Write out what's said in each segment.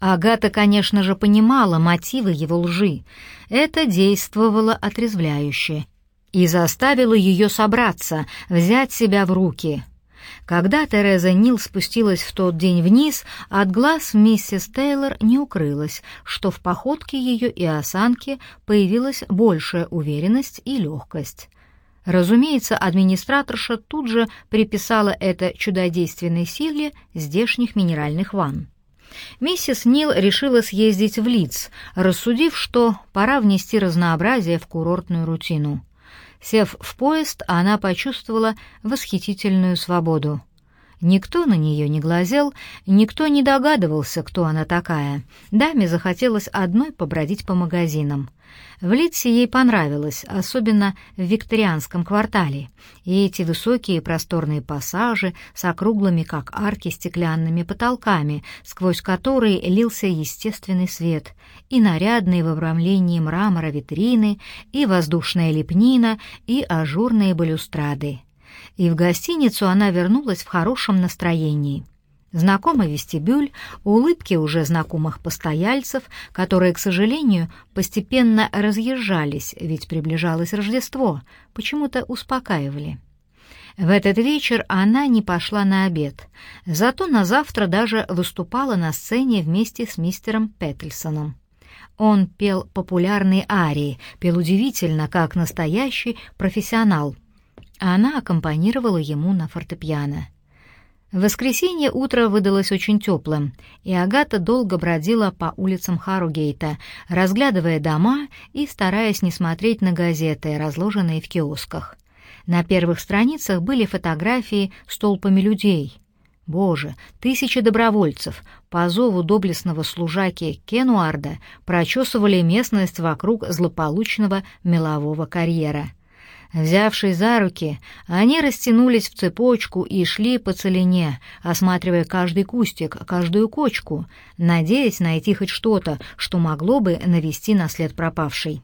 Агата, конечно же, понимала мотивы его лжи. Это действовало отрезвляюще и заставило ее собраться, взять себя в руки. Когда Тереза Нил спустилась в тот день вниз, от глаз миссис Тейлор не укрылось, что в походке ее и осанке появилась большая уверенность и легкость. Разумеется, администраторша тут же приписала это чудодейственной силе здешних минеральных ванн. Миссис Нил решила съездить в Лидс, рассудив, что пора внести разнообразие в курортную рутину. Сев в поезд, она почувствовала восхитительную свободу. Никто на нее не глазел, никто не догадывался, кто она такая. Даме захотелось одной побродить по магазинам. В Литсе ей понравилось, особенно в викторианском квартале, и эти высокие просторные пассажи с округлыми, как арки, стеклянными потолками, сквозь которые лился естественный свет, и нарядные в обрамлении мрамора витрины, и воздушная лепнина, и ажурные балюстрады и в гостиницу она вернулась в хорошем настроении. Знакомый вестибюль, улыбки уже знакомых постояльцев, которые, к сожалению, постепенно разъезжались, ведь приближалось Рождество, почему-то успокаивали. В этот вечер она не пошла на обед, зато на завтра даже выступала на сцене вместе с мистером Петтельсоном. Он пел популярные арии, пел удивительно, как настоящий профессионал — а она аккомпанировала ему на фортепиано. Воскресенье утро выдалось очень теплым, и Агата долго бродила по улицам Харугейта, разглядывая дома и стараясь не смотреть на газеты, разложенные в киосках. На первых страницах были фотографии с толпами людей. Боже, тысячи добровольцев по зову доблестного служаки Кенуарда прочесывали местность вокруг злополучного мелового карьера — Взявшись за руки, они растянулись в цепочку и шли по целине, осматривая каждый кустик, каждую кочку, надеясь найти хоть что-то, что могло бы навести на след пропавшей.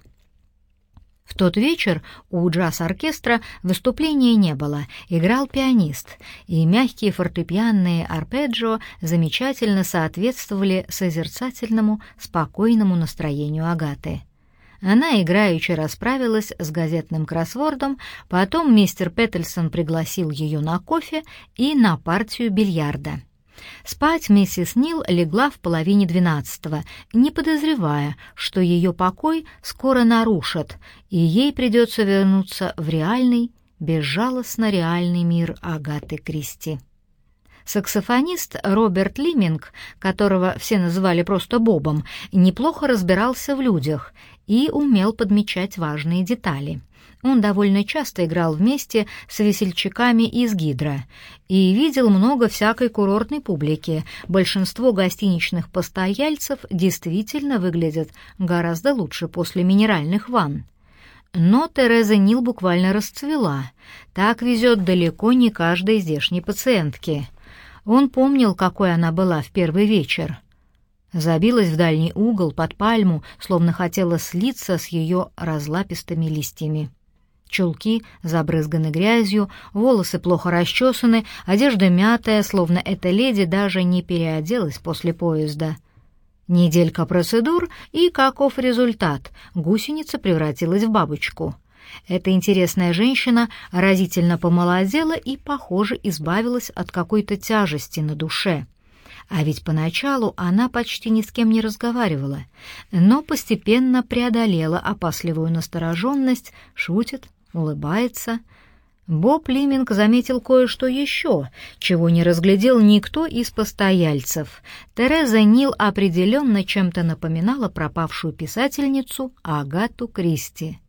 В тот вечер у джаз-оркестра выступления не было, играл пианист, и мягкие фортепианные арпеджио замечательно соответствовали созерцательному, спокойному настроению Агаты. Она играючи расправилась с газетным кроссвордом, потом мистер Петтельсон пригласил ее на кофе и на партию бильярда. Спать миссис Нил легла в половине двенадцатого, не подозревая, что ее покой скоро нарушат, и ей придется вернуться в реальный, безжалостно реальный мир Агаты Кристи. Саксофонист Роберт Лиминг, которого все называли просто Бобом, неплохо разбирался в людях и умел подмечать важные детали. Он довольно часто играл вместе с весельчаками из Гидра и видел много всякой курортной публики. Большинство гостиничных постояльцев действительно выглядят гораздо лучше после минеральных ванн. Но Тереза Нил буквально расцвела. Так везет далеко не каждой здешней пациентке. Он помнил, какой она была в первый вечер. Забилась в дальний угол под пальму, словно хотела слиться с ее разлапистыми листьями. Чулки забрызганы грязью, волосы плохо расчесаны, одежда мятая, словно эта леди даже не переоделась после поезда. Неделька процедур, и каков результат? Гусеница превратилась в бабочку. Эта интересная женщина разительно помолодела и, похоже, избавилась от какой-то тяжести на душе. А ведь поначалу она почти ни с кем не разговаривала, но постепенно преодолела опасливую настороженность, шутит, улыбается. Боб Лиминг заметил кое-что еще, чего не разглядел никто из постояльцев. Тереза Нил определенно чем-то напоминала пропавшую писательницу Агату Кристи.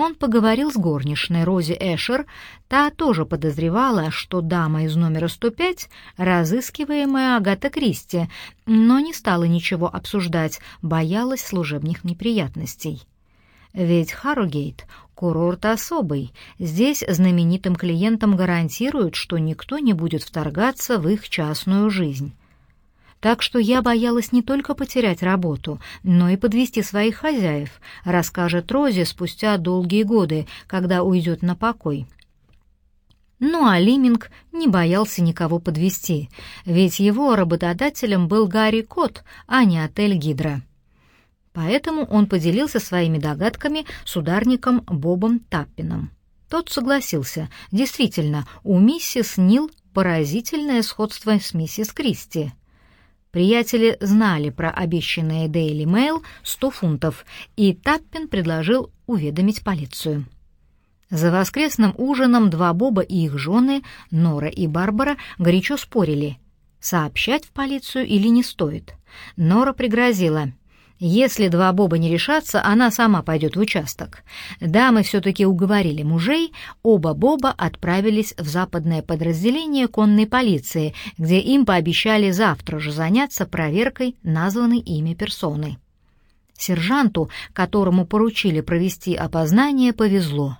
Он поговорил с горничной Рози Эшер, та тоже подозревала, что дама из номера 105 — разыскиваемая Агата Кристи, но не стала ничего обсуждать, боялась служебных неприятностей. Ведь Харрогейт — курорт особый, здесь знаменитым клиентам гарантируют, что никто не будет вторгаться в их частную жизнь так что я боялась не только потерять работу, но и подвести своих хозяев, расскажет Рози спустя долгие годы, когда уйдет на покой. Ну а Лиминг не боялся никого подвести, ведь его работодателем был Гарри Кот, а не отель «Гидра». Поэтому он поделился своими догадками с ударником Бобом Таппином. Тот согласился. Действительно, у миссис Нил поразительное сходство с миссис Кристи. Приятели знали про обещанное Daily Mail 100 фунтов, и Таппин предложил уведомить полицию. За воскресным ужином два Боба и их жены, Нора и Барбара, горячо спорили, сообщать в полицию или не стоит. Нора пригрозила, если два Боба не решатся, она сама пойдет в участок. Дамы все-таки уговорили мужей, оба Боба отправились в западное подразделение конной полиции, где им пообещали завтра же заняться проверкой названной ими персоны. Сержанту, которому поручили провести опознание, повезло.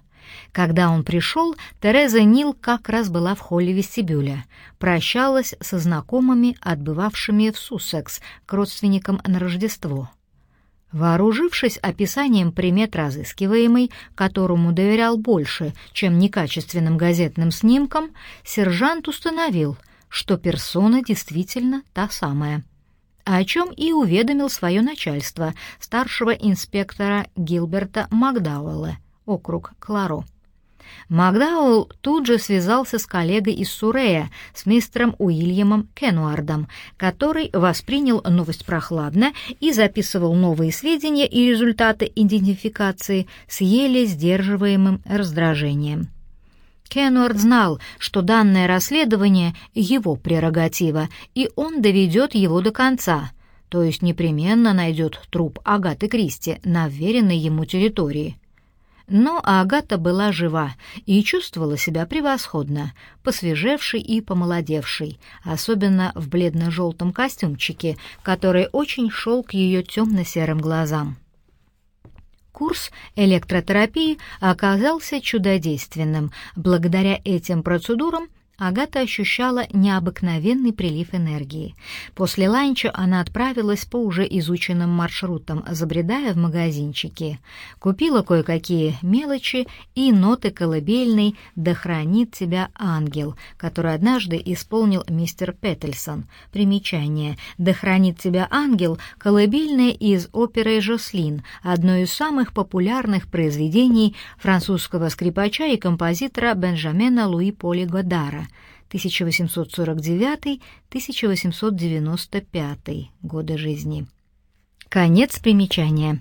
Когда он пришел, Тереза Нил как раз была в холле вестибюля, прощалась со знакомыми, отбывавшими в Суссекс, к родственникам на Рождество. Вооружившись описанием примет разыскиваемой, которому доверял больше, чем некачественным газетным снимкам, сержант установил, что персона действительно та самая о чем и уведомил свое начальство, старшего инспектора Гилберта Макдауэлла, округ Кларо. Макдауэлл тут же связался с коллегой из Сурея, с мистером Уильямом Кенуардом, который воспринял новость прохладно и записывал новые сведения и результаты идентификации с еле сдерживаемым раздражением. Кенуард знал, что данное расследование — его прерогатива, и он доведет его до конца, то есть непременно найдет труп Агаты Кристи на веренной ему территории. Но Агата была жива и чувствовала себя превосходно, посвежевшей и помолодевшей, особенно в бледно-желтом костюмчике, который очень шел к ее темно-серым глазам. Курс электротерапии оказался чудодейственным. Благодаря этим процедурам Агата ощущала необыкновенный прилив энергии. После ланча она отправилась по уже изученным маршрутам, забредая в магазинчики. Купила кое-какие мелочи и ноты колыбельной «Да хранит тебя ангел», который однажды исполнил мистер Петтельсон. Примечание «Да хранит тебя ангел» — колыбельная из оперы «Жослин», одно из самых популярных произведений французского скрипача и композитора Бенджамена Луи Поли Годара. 1849-1895 годы жизни. Конец примечания.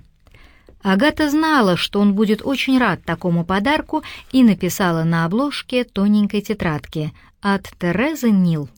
Агата знала, что он будет очень рад такому подарку и написала на обложке тоненькой тетрадки от Терезы Нил.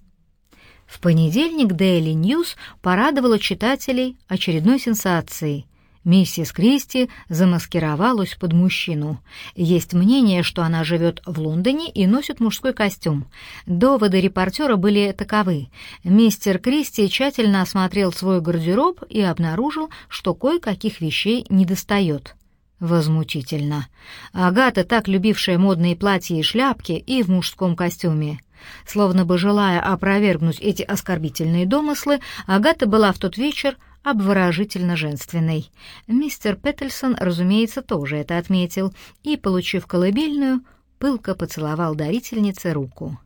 В понедельник Daily News порадовала читателей очередной сенсацией. Миссис Кристи замаскировалась под мужчину. Есть мнение, что она живет в Лондоне и носит мужской костюм. Доводы репортера были таковы. Мистер Кристи тщательно осмотрел свой гардероб и обнаружил, что кое-каких вещей недостает. Возмутительно. Агата, так любившая модные платья и шляпки, и в мужском костюме. Словно бы желая опровергнуть эти оскорбительные домыслы, Агата была в тот вечер обворожительно женственной. Мистер Петтельсон, разумеется, тоже это отметил и, получив колыбельную, пылко поцеловал дарительнице руку.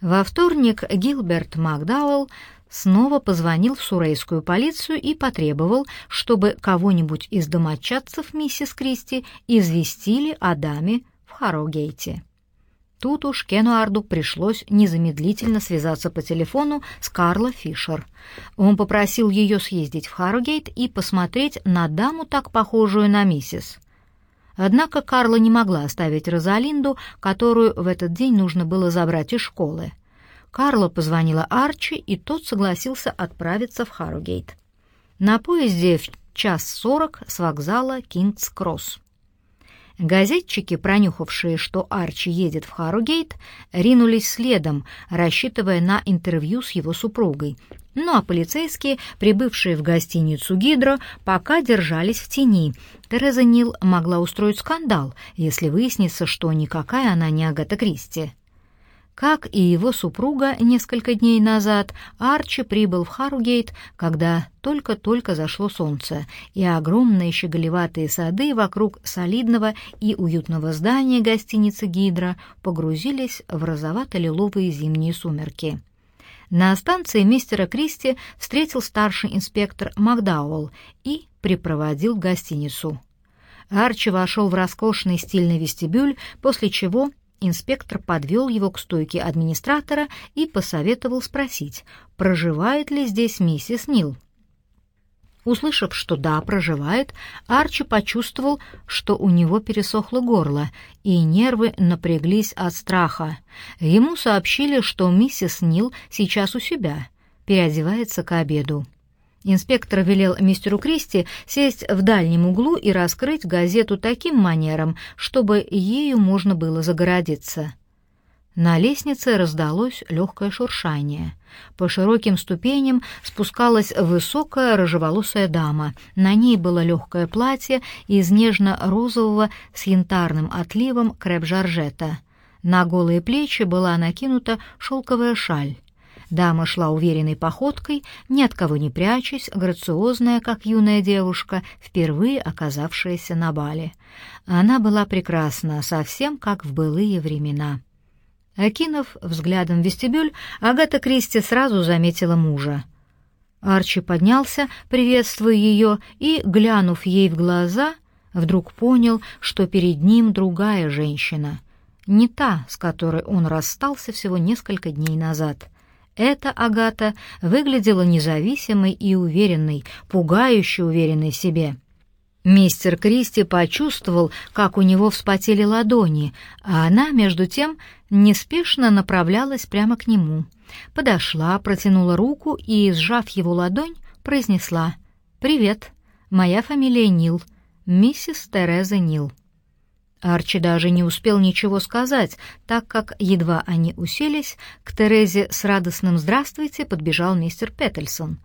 Во вторник Гилберт Макдауэлл снова позвонил в сурейскую полицию и потребовал, чтобы кого-нибудь из домочадцев миссис Кристи известили о даме в Харрогейте. Тут уж Кенуарду пришлось незамедлительно связаться по телефону с Карло Фишер. Он попросил ее съездить в Харрогейт и посмотреть на даму, так похожую на миссис. Однако Карла не могла оставить Розалинду, которую в этот день нужно было забрать из школы. Карла позвонила Арчи, и тот согласился отправиться в Харрогейт. На поезде в час сорок с вокзала Кингс-Кросс. Газетчики, пронюхавшие, что Арчи едет в Харрогейт, ринулись следом, рассчитывая на интервью с его супругой. Ну а полицейские, прибывшие в гостиницу «Гидро», пока держались в тени. Тереза Нил могла устроить скандал, если выяснится, что никакая она не Агата Кристи. Как и его супруга несколько дней назад, Арчи прибыл в Харугейт, когда только-только зашло солнце, и огромные щеголеватые сады вокруг солидного и уютного здания гостиницы «Гидра» погрузились в розовато-лиловые зимние сумерки. На станции мистера Кристи встретил старший инспектор Макдауэлл и припроводил в гостиницу. Арчи вошел в роскошный стильный вестибюль, после чего инспектор подвел его к стойке администратора и посоветовал спросить, проживает ли здесь миссис Нил. Услышав, что да, проживает, Арчи почувствовал, что у него пересохло горло, и нервы напряглись от страха. Ему сообщили, что миссис Нил сейчас у себя, переодевается к обеду. Инспектор велел мистеру Кристи сесть в дальнем углу и раскрыть газету таким манером, чтобы ею можно было загородиться. На лестнице раздалось легкое шуршание. По широким ступеням спускалась высокая рыжеволосая дама. На ней было легкое платье из нежно-розового с янтарным отливом креп-жаржета. На голые плечи была накинута шелковая шаль. Дама шла уверенной походкой, ни от кого не прячась, грациозная, как юная девушка, впервые оказавшаяся на бале. Она была прекрасна, совсем как в былые времена. Окинув взглядом вестибюль, Агата Кристи сразу заметила мужа. Арчи поднялся, приветствуя ее, и, глянув ей в глаза, вдруг понял, что перед ним другая женщина, не та, с которой он расстался всего несколько дней назад. Эта Агата выглядела независимой и уверенной, пугающе уверенной себе. Мистер Кристи почувствовал, как у него вспотели ладони, а она, между тем, неспешно направлялась прямо к нему. Подошла, протянула руку и, сжав его ладонь, произнесла «Привет, моя фамилия Нил, миссис Тереза Нил». Арчи даже не успел ничего сказать, так как, едва они уселись, к Терезе с радостным «Здравствуйте» подбежал мистер Петтельсон.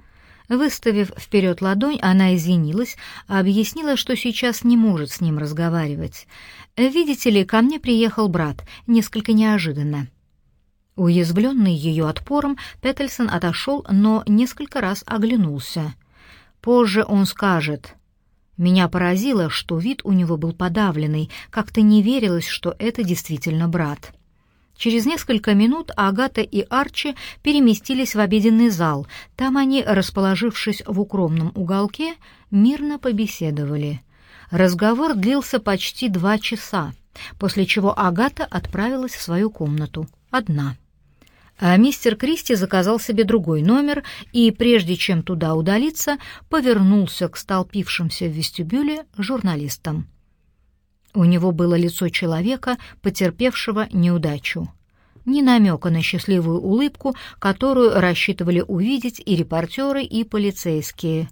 Выставив вперед ладонь, она извинилась, объяснила, что сейчас не может с ним разговаривать. «Видите ли, ко мне приехал брат, несколько неожиданно». Уязвленный ее отпором, Петтельсон отошел, но несколько раз оглянулся. Позже он скажет... Меня поразило, что вид у него был подавленный, как-то не верилось, что это действительно брат. Через несколько минут Агата и Арчи переместились в обеденный зал. Там они, расположившись в укромном уголке, мирно побеседовали. Разговор длился почти два часа, после чего Агата отправилась в свою комнату, одна. А мистер Кристи заказал себе другой номер и, прежде чем туда удалиться, повернулся к столпившимся в вестибюле журналистам. У него было лицо человека, потерпевшего неудачу. Ни намека на счастливую улыбку, которую рассчитывали увидеть и репортеры, и полицейские.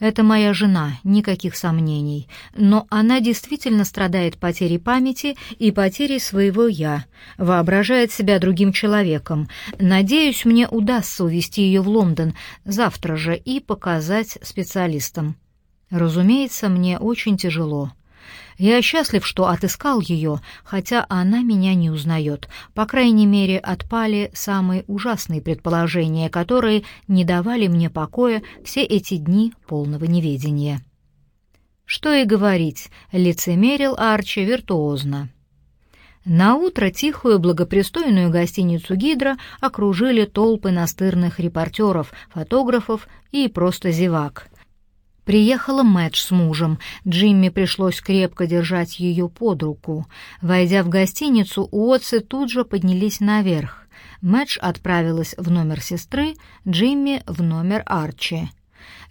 «Это моя жена, никаких сомнений. Но она действительно страдает потерей памяти и потерей своего «я», воображает себя другим человеком. Надеюсь, мне удастся увезти ее в Лондон завтра же и показать специалистам. Разумеется, мне очень тяжело». Я счастлив, что отыскал ее, хотя она меня не узнает. По крайней мере, отпали самые ужасные предположения, которые не давали мне покоя все эти дни полного неведения. Что и говорить, лицемерил Арчи виртуозно. На утро тихую благопристойную гостиницу «Гидра» окружили толпы настырных репортеров, фотографов и просто зевак. Приехала Мэтч с мужем. Джимми пришлось крепко держать ее под руку. Войдя в гостиницу, Уотсы тут же поднялись наверх. Мэтч отправилась в номер сестры, Джимми — в номер Арчи.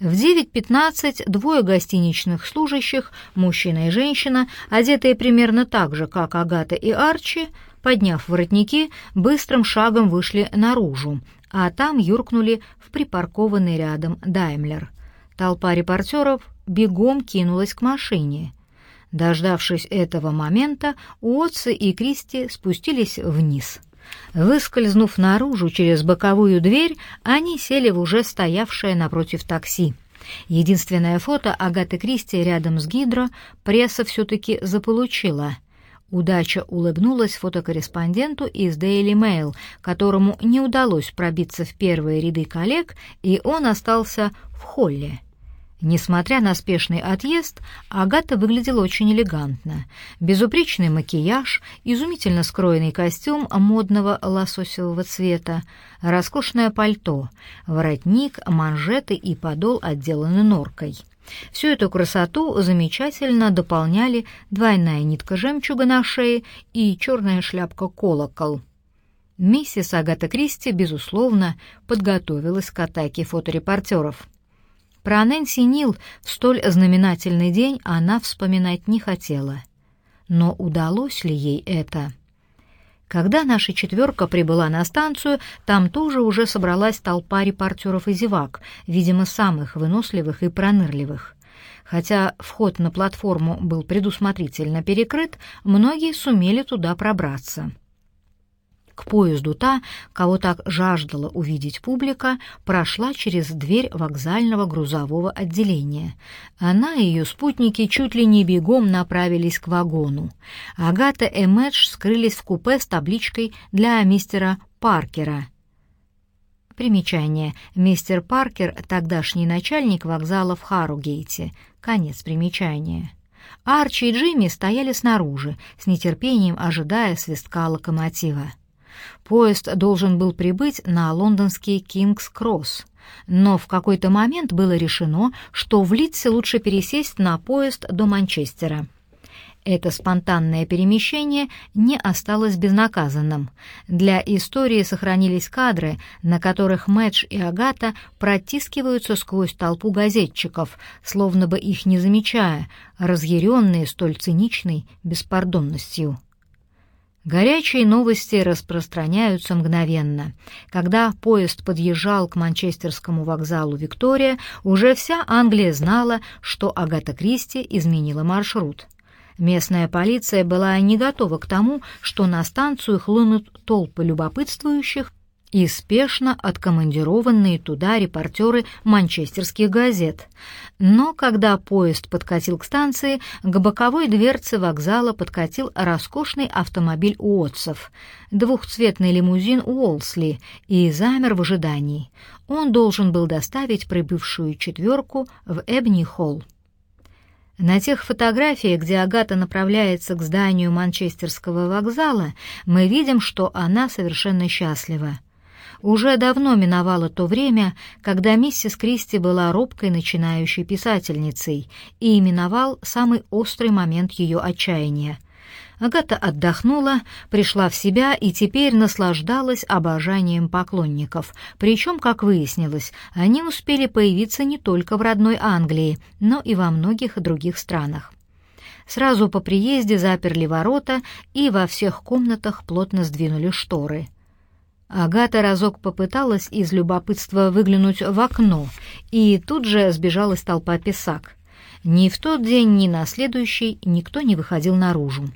В 9.15 двое гостиничных служащих, мужчина и женщина, одетые примерно так же, как Агата и Арчи, подняв воротники, быстрым шагом вышли наружу, а там юркнули в припаркованный рядом Даймлер. Толпа репортеров бегом кинулась к машине. Дождавшись этого момента, Уотсы и Кристи спустились вниз. Выскользнув наружу через боковую дверь, они сели в уже стоявшее напротив такси. Единственное фото Агаты Кристи рядом с Гидро пресса все-таки заполучила. Удача улыбнулась фотокорреспонденту из Daily Mail, которому не удалось пробиться в первые ряды коллег, и он остался в холле. Несмотря на спешный отъезд, Агата выглядела очень элегантно. Безупречный макияж, изумительно скроенный костюм модного лососевого цвета, роскошное пальто, воротник, манжеты и подол отделаны норкой. Всю эту красоту замечательно дополняли двойная нитка жемчуга на шее и черная шляпка-колокол. Миссис Агата Кристи, безусловно, подготовилась к атаке фоторепортеров. Про Нэнси Нил в столь знаменательный день она вспоминать не хотела. Но удалось ли ей это? Когда наша четверка прибыла на станцию, там тоже уже собралась толпа репортеров и зевак, видимо, самых выносливых и пронырливых. Хотя вход на платформу был предусмотрительно перекрыт, многие сумели туда пробраться. К поезду та, кого так жаждала увидеть публика, прошла через дверь вокзального грузового отделения. Она и ее спутники чуть ли не бегом направились к вагону. Агата и Мэдж скрылись в купе с табличкой для мистера Паркера. Примечание. Мистер Паркер — тогдашний начальник вокзала в Харугейте. Конец примечания. Арчи и Джимми стояли снаружи, с нетерпением ожидая свистка локомотива. Поезд должен был прибыть на лондонский Кингс-Кросс, но в какой-то момент было решено, что в Лидсе лучше пересесть на поезд до Манчестера. Это спонтанное перемещение не осталось безнаказанным. Для истории сохранились кадры, на которых Мэдж и Агата протискиваются сквозь толпу газетчиков, словно бы их не замечая, разъяренные столь циничной беспардонностью. Горячие новости распространяются мгновенно. Когда поезд подъезжал к манчестерскому вокзалу Виктория, уже вся Англия знала, что Агата Кристи изменила маршрут. Местная полиция была не готова к тому, что на станцию хлынут толпы любопытствующих и спешно откомандированные туда репортеры манчестерских газет. Но когда поезд подкатил к станции, к боковой дверце вокзала подкатил роскошный автомобиль Уотсов, двухцветный лимузин Уолсли, и замер в ожидании. Он должен был доставить прибывшую четверку в Эбни-Холл. На тех фотографиях, где Агата направляется к зданию манчестерского вокзала, мы видим, что она совершенно счастлива. Уже давно миновало то время, когда миссис Кристи была робкой начинающей писательницей, и именовал самый острый момент ее отчаяния. Агата отдохнула, пришла в себя и теперь наслаждалась обожанием поклонников. Причем, как выяснилось, они успели появиться не только в родной Англии, но и во многих других странах. Сразу по приезде заперли ворота и во всех комнатах плотно сдвинули шторы — Агата разок попыталась из любопытства выглянуть в окно, и тут же сбежалась толпа писак. Ни в тот день, ни на следующий никто не выходил наружу.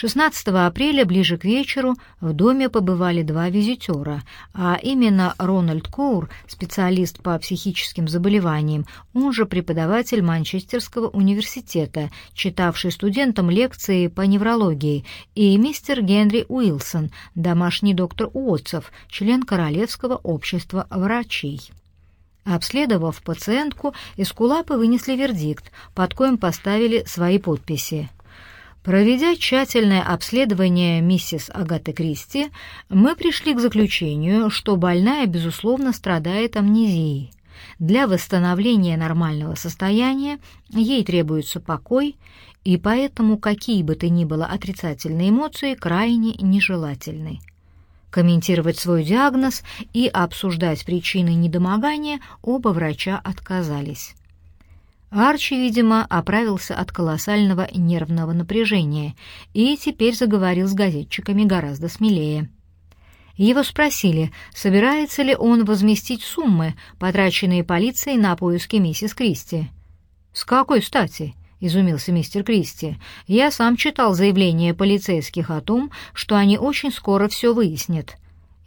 16 апреля ближе к вечеру в доме побывали два визитера, а именно Рональд Коур, специалист по психическим заболеваниям, он же преподаватель Манчестерского университета, читавший студентам лекции по неврологии, и мистер Генри Уилсон, домашний доктор Уотсов, член Королевского общества врачей. Обследовав пациентку, эскулапы вынесли вердикт, под коем поставили свои подписи. Проведя тщательное обследование миссис Агаты Кристи, мы пришли к заключению, что больная, безусловно, страдает амнезией. Для восстановления нормального состояния ей требуется покой, и поэтому какие бы то ни было отрицательные эмоции крайне нежелательны. Комментировать свой диагноз и обсуждать причины недомогания оба врача отказались. Арчи, видимо, оправился от колоссального нервного напряжения и теперь заговорил с газетчиками гораздо смелее. Его спросили, собирается ли он возместить суммы, потраченные полицией на поиски миссис Кристи. «С какой стати?» — изумился мистер Кристи. «Я сам читал заявление полицейских о том, что они очень скоро все выяснят.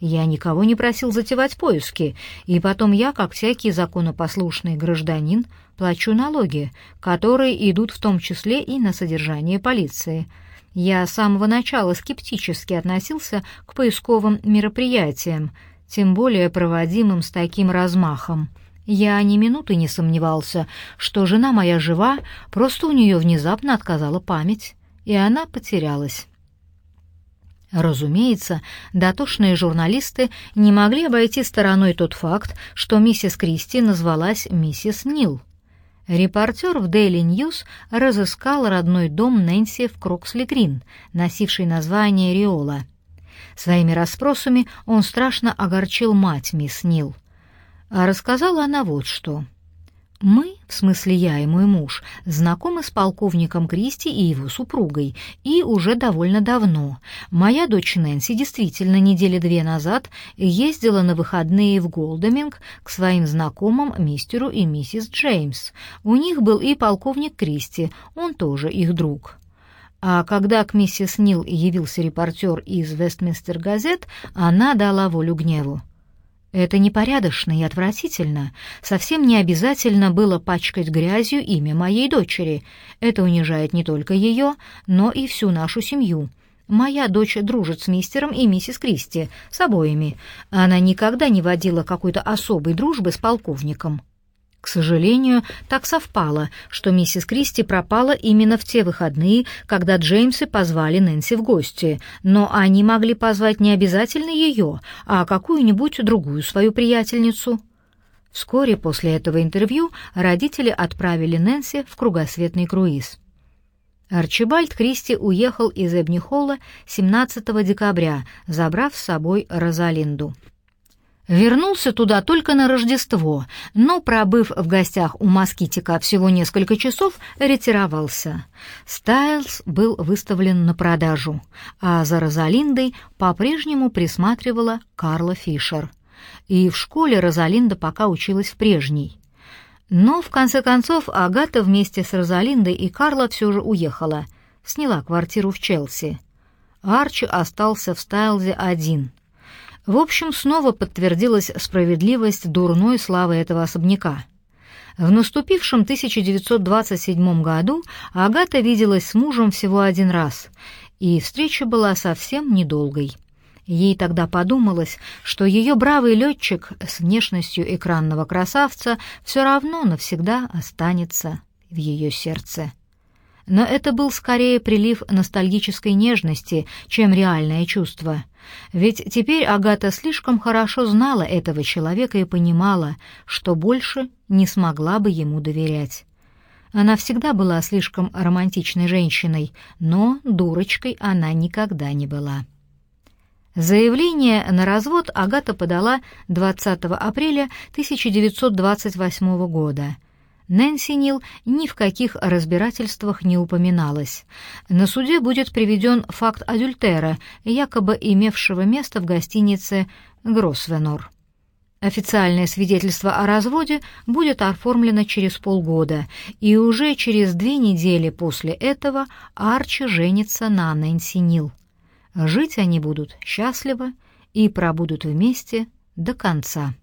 Я никого не просил затевать поиски, и потом я, как всякий законопослушный гражданин, плачу налоги, которые идут в том числе и на содержание полиции. Я с самого начала скептически относился к поисковым мероприятиям, тем более проводимым с таким размахом. Я ни минуты не сомневался, что жена моя жива, просто у нее внезапно отказала память, и она потерялась. Разумеется, дотошные журналисты не могли обойти стороной тот факт, что миссис Кристи назвалась миссис Нил. Репортер в Daily News разыскал родной дом Нэнси в Кроксли-Грин, носивший название Риола. Своими расспросами он страшно огорчил мать мисс Нил. А рассказала она вот что. Мы, в смысле я и мой муж, знакомы с полковником Кристи и его супругой, и уже довольно давно. Моя дочь Нэнси действительно недели две назад ездила на выходные в Голдеминг к своим знакомым мистеру и миссис Джеймс. У них был и полковник Кристи, он тоже их друг. А когда к миссис Нил явился репортер из Вестминстер газет, она дала волю гневу. Это непорядочно и отвратительно. Совсем не обязательно было пачкать грязью имя моей дочери. Это унижает не только ее, но и всю нашу семью. Моя дочь дружит с мистером и миссис Кристи, с обоими. Она никогда не водила какой-то особой дружбы с полковником. К сожалению, так совпало, что миссис Кристи пропала именно в те выходные, когда Джеймсы позвали Нэнси в гости, но они могли позвать не обязательно ее, а какую-нибудь другую свою приятельницу. Вскоре после этого интервью родители отправили Нэнси в кругосветный круиз. Арчибальд Кристи уехал из Эбнихолла 17 декабря, забрав с собой Розалинду. Вернулся туда только на Рождество, но, пробыв в гостях у Москитика всего несколько часов, ретировался. Стайлз был выставлен на продажу, а за Розалиндой по-прежнему присматривала Карла Фишер. И в школе Розалинда пока училась в прежней. Но, в конце концов, Агата вместе с Розалиндой и Карла все же уехала, сняла квартиру в Челси. Арчи остался в Стайлзе один — в общем, снова подтвердилась справедливость дурной славы этого особняка. В наступившем 1927 году Агата виделась с мужем всего один раз, и встреча была совсем недолгой. Ей тогда подумалось, что ее бравый летчик с внешностью экранного красавца все равно навсегда останется в ее сердце. Но это был скорее прилив ностальгической нежности, чем реальное чувство. Ведь теперь Агата слишком хорошо знала этого человека и понимала, что больше не смогла бы ему доверять. Она всегда была слишком романтичной женщиной, но дурочкой она никогда не была. Заявление на развод Агата подала 20 апреля 1928 года — Нэнси Нил ни в каких разбирательствах не упоминалась. На суде будет приведен факт адюльтера, якобы имевшего место в гостинице «Гросвенор». Официальное свидетельство о разводе будет оформлено через полгода, и уже через две недели после этого Арчи женится на Нэнси Нил. Жить они будут счастливо и пробудут вместе до конца.